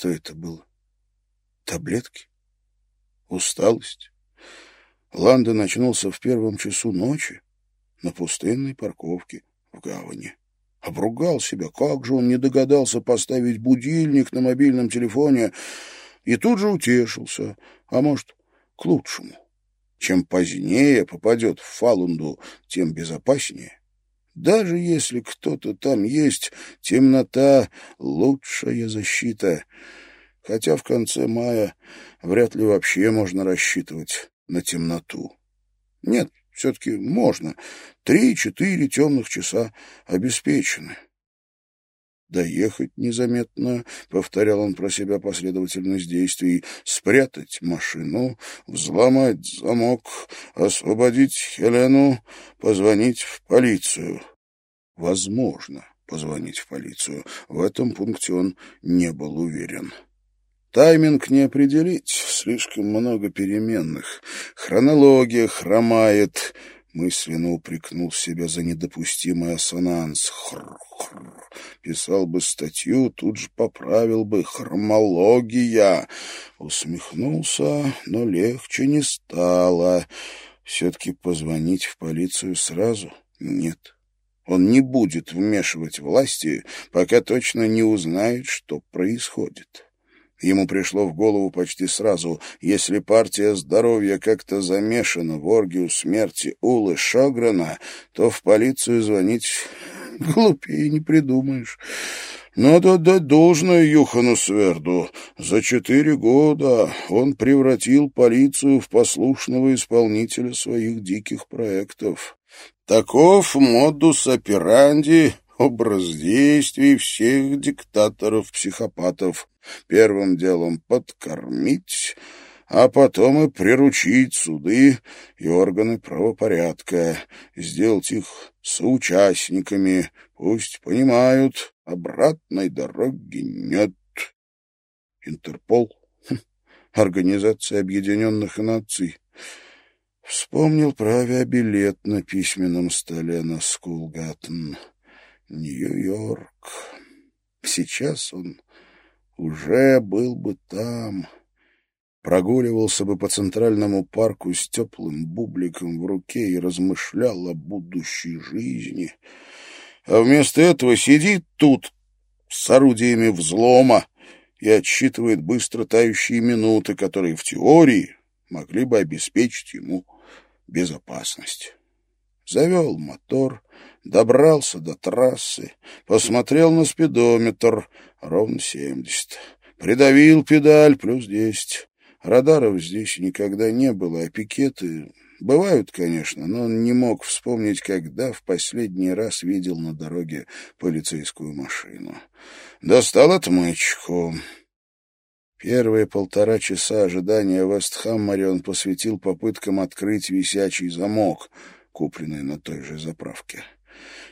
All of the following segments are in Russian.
Что это было? Таблетки? Усталость? Ланда начнулся в первом часу ночи на пустынной парковке в гавани. Обругал себя, как же он не догадался поставить будильник на мобильном телефоне, и тут же утешился, а может, к лучшему. Чем позднее попадет в Фалунду, тем безопаснее. Даже если кто-то там есть, темнота — лучшая защита. Хотя в конце мая вряд ли вообще можно рассчитывать на темноту. Нет, все-таки можно. Три-четыре темных часа обеспечены. Доехать незаметно, — повторял он про себя последовательность действий, — спрятать машину, взломать замок, освободить Хелену, позвонить в полицию. Возможно, позвонить в полицию. В этом пункте он не был уверен. Тайминг не определить, слишком много переменных. Хронология хромает. Мысленно упрекнул себя за недопустимый ассонанс. Хр-хр. Писал бы статью, тут же поправил бы. Хромология. Усмехнулся, но легче не стало. Все-таки позвонить в полицию сразу? Нет. Он не будет вмешивать власти, пока точно не узнает, что происходит. Ему пришло в голову почти сразу, если партия здоровья как-то замешана в оргию смерти Улы Шограна, то в полицию звонить глупее не придумаешь. Надо отдать должное Юхану Сверду. За четыре года он превратил полицию в послушного исполнителя своих диких проектов. Таков модус операнди образ действий всех диктаторов-психопатов. Первым делом подкормить, а потом и приручить суды и органы правопорядка, сделать их соучастниками, пусть понимают, обратной дороги нет. Интерпол, хм, Организация Объединенных Наций, вспомнил про авиабилет на письменном столе на Скулгаттен. Нью-Йорк. Сейчас он уже был бы там, прогуливался бы по Центральному парку с теплым бубликом в руке и размышлял о будущей жизни. А вместо этого сидит тут с орудиями взлома и отсчитывает быстро тающие минуты, которые в теории могли бы обеспечить ему безопасность. Завел мотор, добрался до трассы, посмотрел на спидометр, ровно семьдесят. Придавил педаль, плюс десять. Радаров здесь никогда не было, а пикеты бывают, конечно, но он не мог вспомнить, когда в последний раз видел на дороге полицейскую машину. Достал отмычку. Первые полтора часа ожидания в Вестхаммере он посвятил попыткам открыть висячий замок, купленный на той же заправке.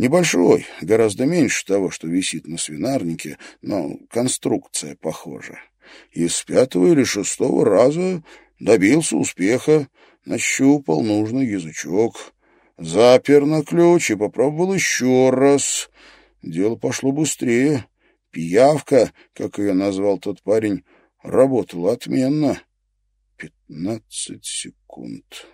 Небольшой, гораздо меньше того, что висит на свинарнике, но конструкция похожа. И с пятого или шестого раза добился успеха, нащупал нужный язычок, запер на ключ и попробовал еще раз. Дело пошло быстрее. Пиявка, как ее назвал тот парень, работала отменно. Пятнадцать секунд.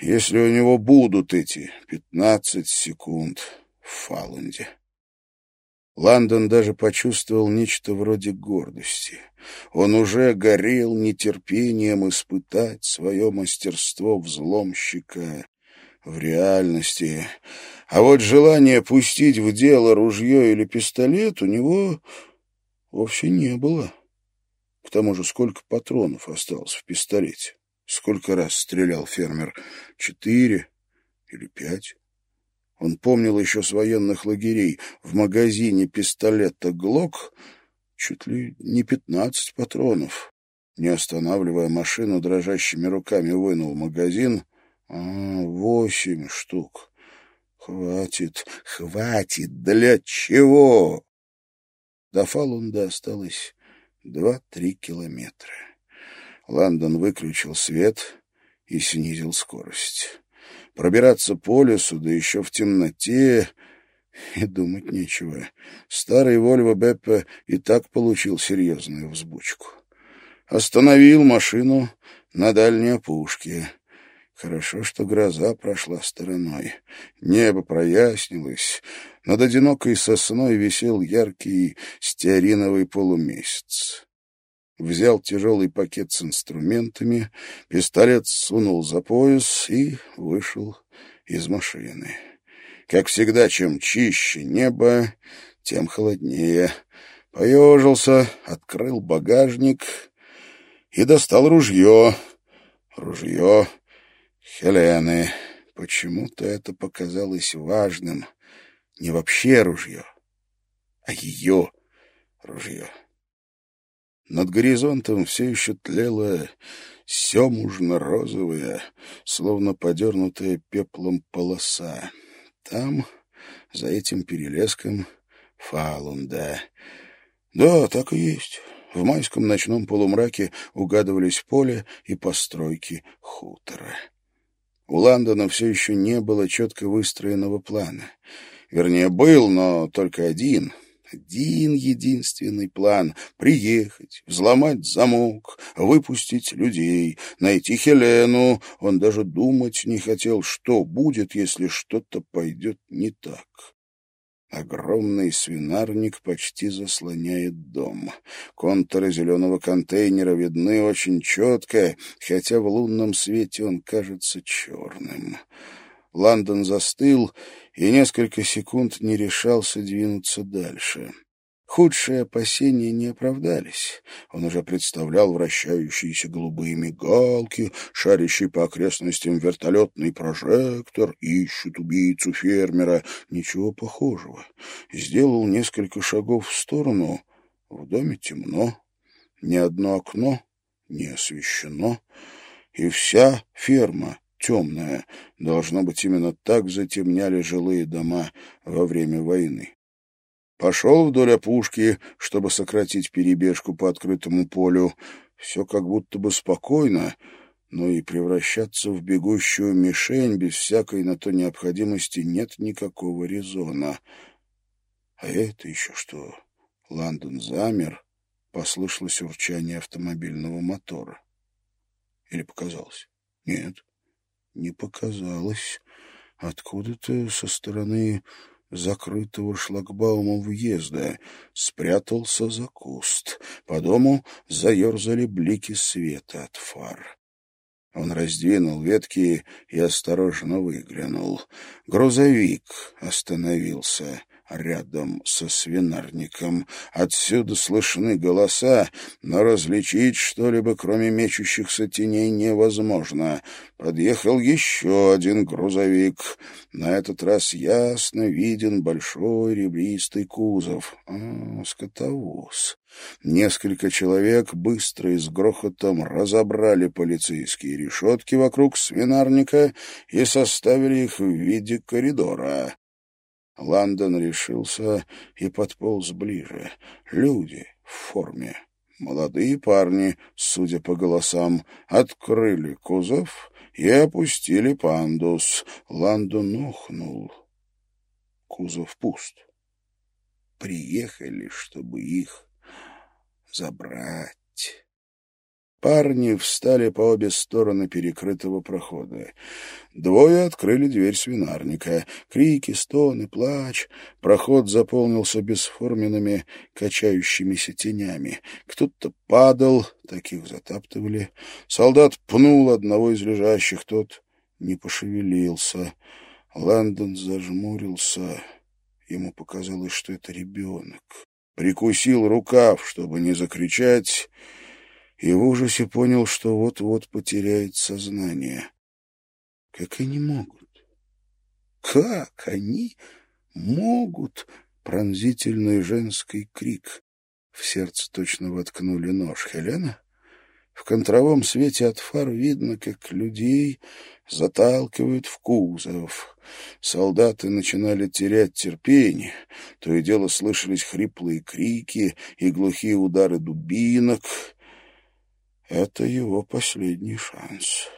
Если у него будут эти пятнадцать секунд в Фаланде. Лондон даже почувствовал нечто вроде гордости. Он уже горел нетерпением испытать свое мастерство взломщика в реальности. А вот желание пустить в дело ружье или пистолет у него вовсе не было. К тому же сколько патронов осталось в пистолете? Сколько раз стрелял фермер? Четыре или пять? Он помнил еще с военных лагерей. В магазине пистолета «Глок» чуть ли не пятнадцать патронов. Не останавливая машину, дрожащими руками вынул магазин. А, восемь штук. Хватит, хватит. Для чего? До Фалунда осталось два-три километра. Лондон выключил свет и снизил скорость. Пробираться по лесу, да еще в темноте, И думать нечего. Старый Вольво Беппе и так получил серьезную взбучку. Остановил машину на дальней опушке. Хорошо, что гроза прошла стороной. Небо прояснилось. Над одинокой сосной висел яркий стеариновый полумесяц. Взял тяжелый пакет с инструментами, пистолет сунул за пояс и вышел из машины. Как всегда, чем чище небо, тем холоднее. Поежился, открыл багажник и достал ружье. Ружье Хелены. Почему-то это показалось важным. Не вообще ружье, а ее ружье. Над горизонтом все еще тлела семужно-розовая, словно подернутая пеплом полоса. Там, за этим перелеском, Фалунда. Да, так и есть. В майском ночном полумраке угадывались поле и постройки хутора. У Ландона все еще не было четко выстроенного плана. Вернее, был, но только один — один единственный план — приехать, взломать замок, выпустить людей, найти Хелену. Он даже думать не хотел, что будет, если что-то пойдет не так. Огромный свинарник почти заслоняет дом. Контуры зеленого контейнера видны очень четко, хотя в лунном свете он кажется черным. Лондон застыл и несколько секунд не решался двинуться дальше. Худшие опасения не оправдались. Он уже представлял вращающиеся голубые мигалки, шарящий по окрестностям вертолетный прожектор, ищут убийцу фермера. Ничего похожего. Сделал несколько шагов в сторону. В доме темно. Ни одно окно не освещено. И вся ферма темная. Должно быть, именно так затемняли жилые дома во время войны. Пошел вдоль опушки, чтобы сократить перебежку по открытому полю. Все как будто бы спокойно, но и превращаться в бегущую мишень без всякой на то необходимости нет никакого резона. А это еще что? Лондон замер, послышалось урчание автомобильного мотора. Или показалось? Нет, не показалось. Откуда-то со стороны закрытого шлагбаумом въезда, спрятался за куст. По дому заерзали блики света от фар. Он раздвинул ветки и осторожно выглянул. Грузовик остановился рядом со свинарником. Отсюда слышны голоса, но различить что-либо, кроме мечущихся теней, невозможно. Подъехал еще один грузовик. На этот раз ясно виден большой ребристый кузов. А, скотовоз. Несколько человек быстро и с грохотом разобрали полицейские решетки вокруг свинарника и составили их в виде коридора. Лондон решился и подполз ближе. Люди в форме. Молодые парни, судя по голосам, открыли кузов и опустили пандус. Лондон ухнул. Кузов пуст. Приехали, чтобы их забрать. Парни встали по обе стороны перекрытого прохода. Двое открыли дверь свинарника. Крики, стоны, плач. Проход заполнился бесформенными, качающимися тенями. Кто-то падал, таких затаптывали. Солдат пнул одного из лежащих, тот не пошевелился. Лэндон зажмурился. Ему показалось, что это ребенок. Прикусил рукав, чтобы не закричать и в ужасе понял, что вот-вот потеряет сознание. Как они могут? Как они могут? Пронзительный женский крик. В сердце точно воткнули нож. Хелена? В контровом свете от фар видно, как людей заталкивают в кузов. Солдаты начинали терять терпение. То и дело слышались хриплые крики и глухие удары дубинок — это его последний шанс.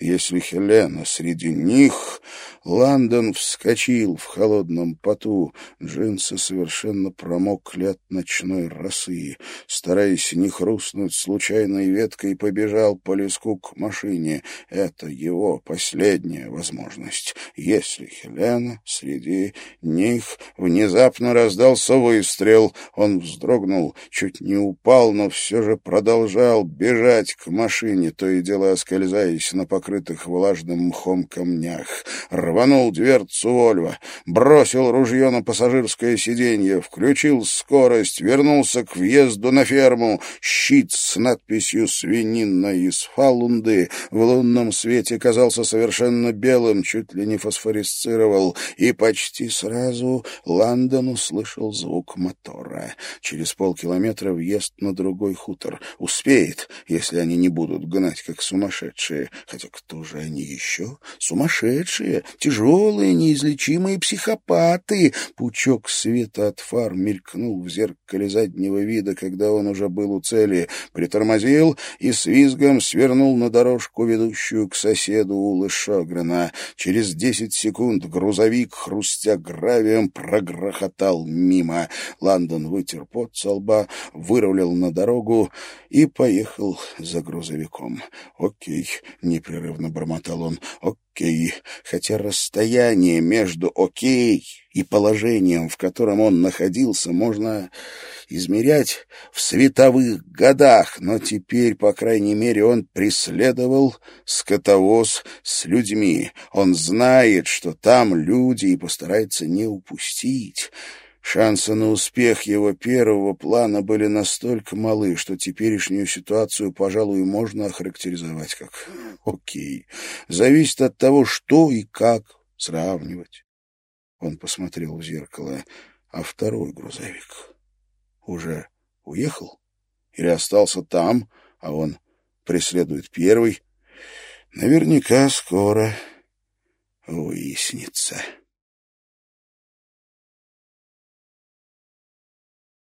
Если Хелена среди них, Лондон вскочил в холодном поту. Джинсы совершенно промокли от ночной росы. Стараясь не хрустнуть случайной веткой, побежал по леску к машине. Это его последняя возможность. Если Хелена среди них внезапно раздался выстрел, он вздрогнул, чуть не упал, но все же продолжал бежать к машине, то и дело оскользаясь на покрытие покрытых влажным мхом камнях. Рванул дверцу Вольва, бросил ружье на пассажирское сиденье, включил скорость, вернулся к въезду на ферму. Щит с надписью «Свинина из Фалунды» в лунном свете казался совершенно белым, чуть ли не фосфорисцировал, и почти сразу Ландон услышал звук мотора. Через полкилометра въезд на другой хутор. Успеет, если они не будут гнать, как сумасшедшие. Хотя кто же они еще? Сумасшедшие, тяжелые, неизлечимые психопаты. Пучок света от фар мелькнул в зеркале заднего вида, когда он уже был у цели. Притормозил и с визгом свернул на дорожку, ведущую к соседу Улы Шогрена. Через десять секунд грузовик, хрустя гравием, прогрохотал мимо. Лондон вытер пот со лба, вырулил на дорогу и поехал за грузовиком. Окей, непрерывно непрерывно бормотал он. «Окей». Хотя расстояние между «окей» и положением, в котором он находился, можно измерять в световых годах, но теперь, по крайней мере, он преследовал скотовоз с людьми. Он знает, что там люди, и постарается не упустить. Шансы на успех его первого плана были настолько малы, что теперешнюю ситуацию, пожалуй, можно охарактеризовать как «окей». Зависит от того, что и как сравнивать. Он посмотрел в зеркало, а второй грузовик уже уехал или остался там, а он преследует первый. Наверняка скоро выяснится.